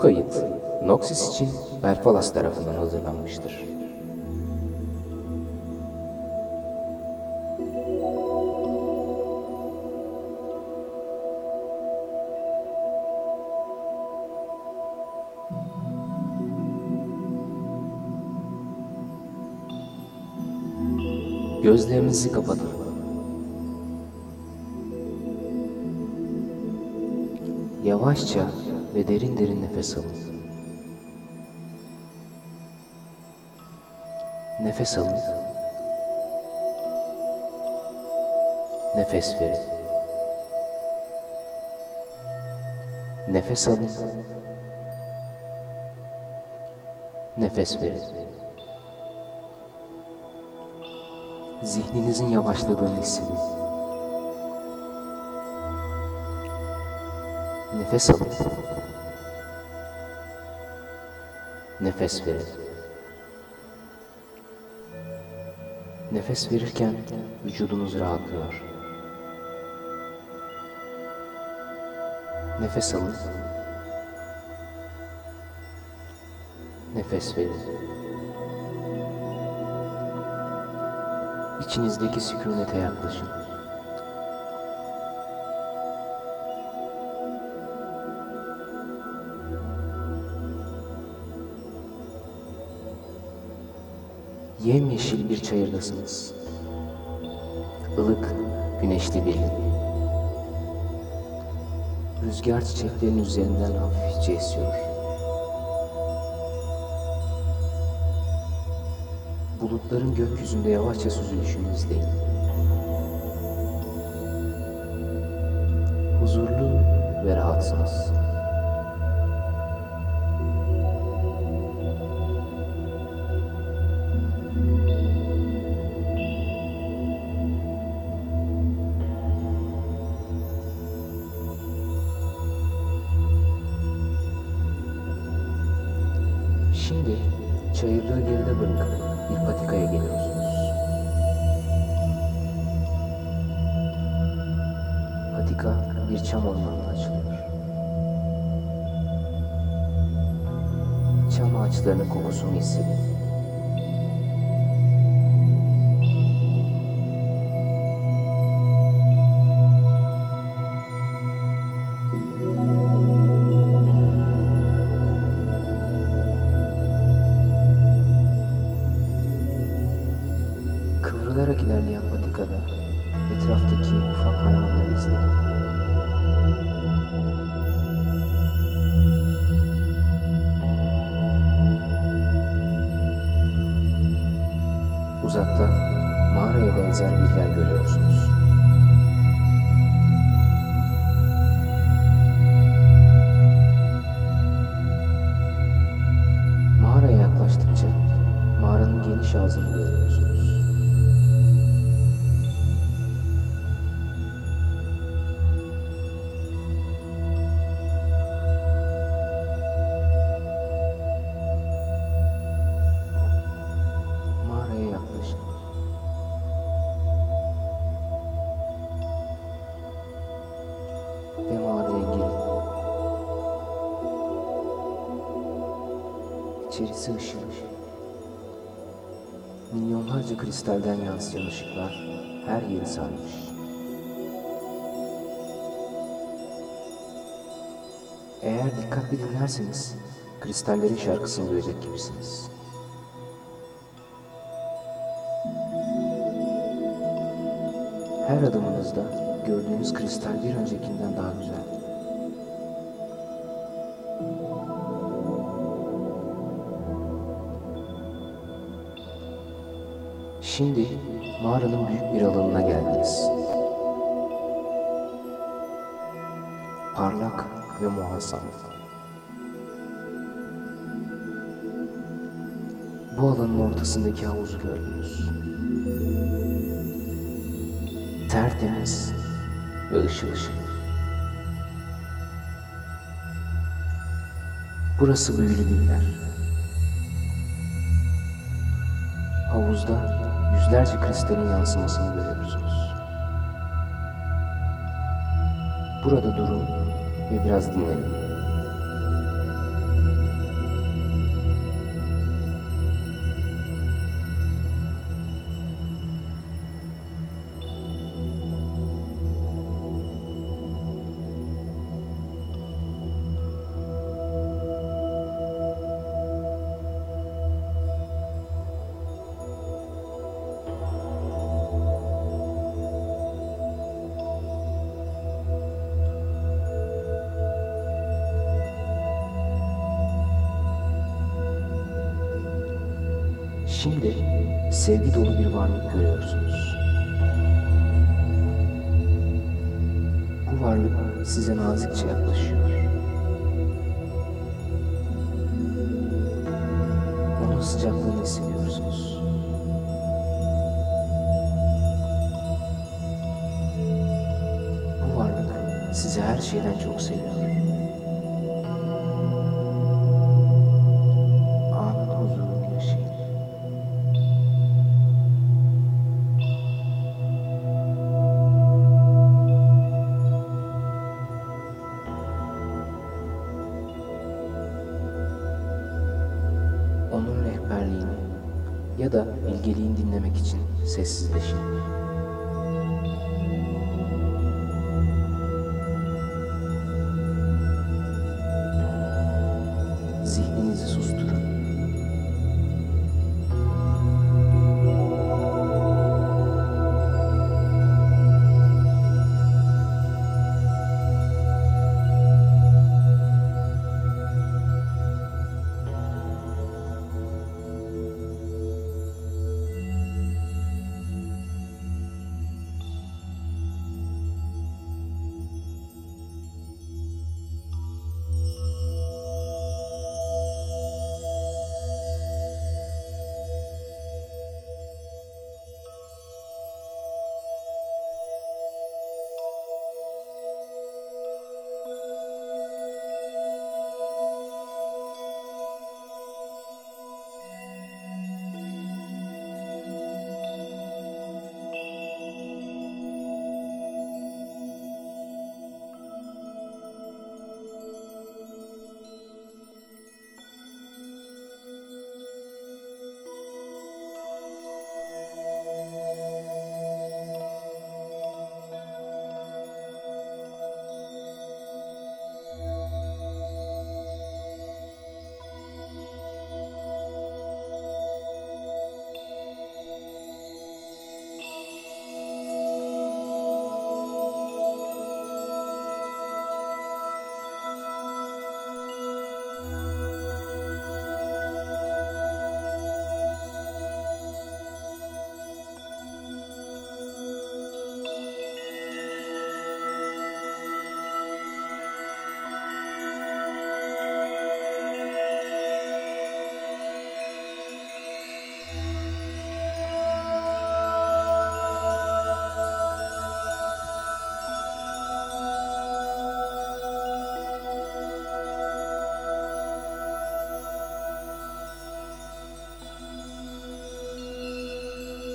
Kayıt Noxis için Belfalas tarafından hazırlanmıştır. Gözlerinizi kapatın. Yavaşça ve derin derin nefes alın. Nefes alın. Nefes verin. Nefes alın. Nefes verin. Zihninizin yavaşladığını hissedin. Nefes alın. Nefes verin. Nefes verirken vücudunuz rahatlıyor. Nefes alın. Nefes verin. İçinizdeki sükunete yaklaşın. Yemyeşil bir çayırdasınız. Ilık, güneşli bir gün. Rüzgar çiçeklerin üzerinden hafifçe esiyor. Bulutların gökyüzünde yavaşça süzülüşünü izleyin. Huzurlu ve rahatsınız. Bir çam ormanına açılıyor. Çam ağaçlarının kokusunu hissedin. Uzakta mağaraya benzer bir yer görüyorsunuz. İçerisi ışıl. Milyonlarca kristalden yansıyan ışıklar her yeri sarmış. Eğer dikkatli dinlerseniz kristallerin şarkısını duyacak gibisiniz. Her adımınızda gördüğünüz kristal bir öncekinden daha güzel. Şimdi mağaranın büyük bir alanına geldiniz. Parlak ve muazzam. Bu alanın ortasındaki havuzu gördünüz. Tertemiz ve ışıl ışıl. Burası büyülü yer. Havuzda yüzlerce kristalin yansımasını görüyorsunuz. Burada durun ve biraz dinlenin. Şimdi sevgi dolu bir varlık görüyorsunuz. Bu varlık size nazikçe yaklaşıyor. Onun sıcaklığını hissediyorsunuz. Bu varlık sizi her şeyden çok seviyor. Ya da bilgeliğini dinlemek için sessizleşin.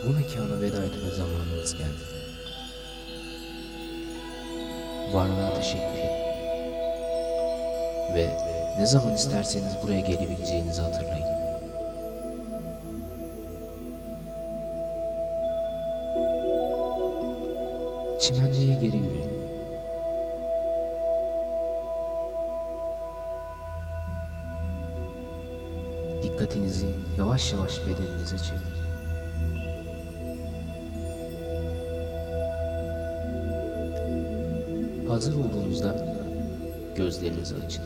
Bu mekana veda etme zamanınız geldi. Varlığa teşekkür edin. Ve ne zaman isterseniz buraya gelebileceğinizi hatırlayın. Çimenliğe geri yürüyün. Dikkatinizi yavaş yavaş bedeninize çevirin. Hazır olduğunuzda gözlerinizi açın.